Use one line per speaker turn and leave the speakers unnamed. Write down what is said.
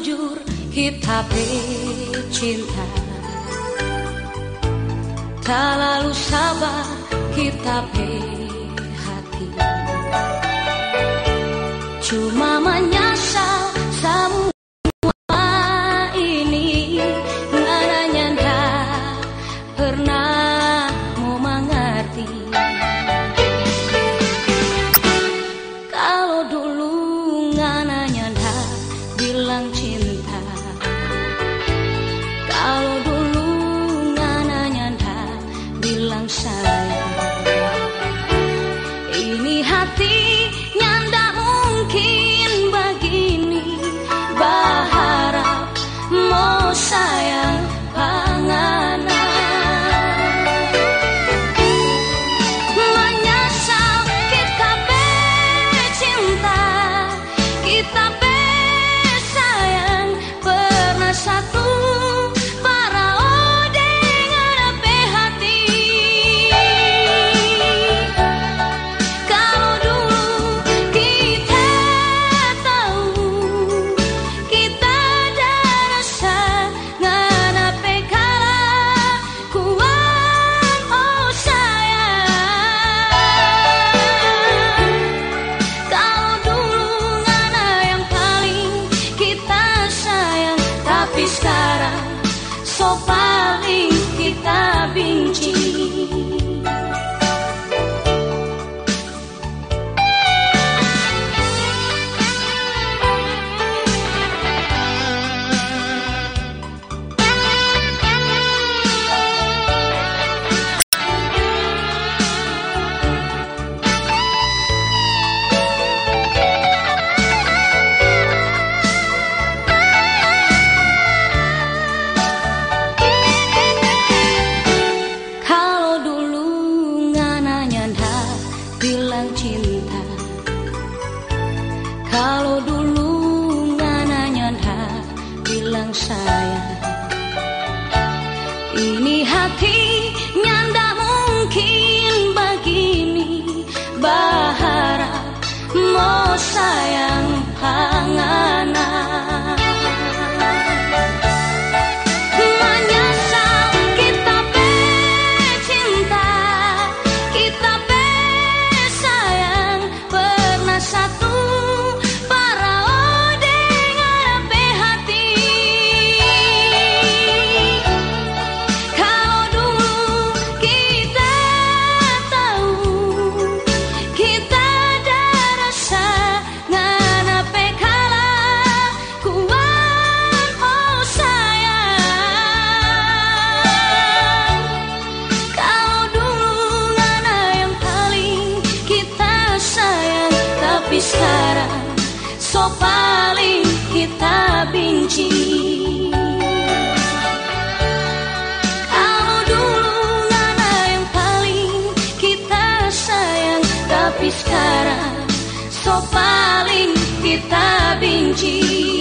jujur kita pecinta, Terlalu sabar kita hati Cuma menyesal semua ini Ngananya ndak pernah sayang. Ini hati sekarang So paling kita benci. Kau dulu mana yang paling kita sayang Tapi sekarang so paling kita benci.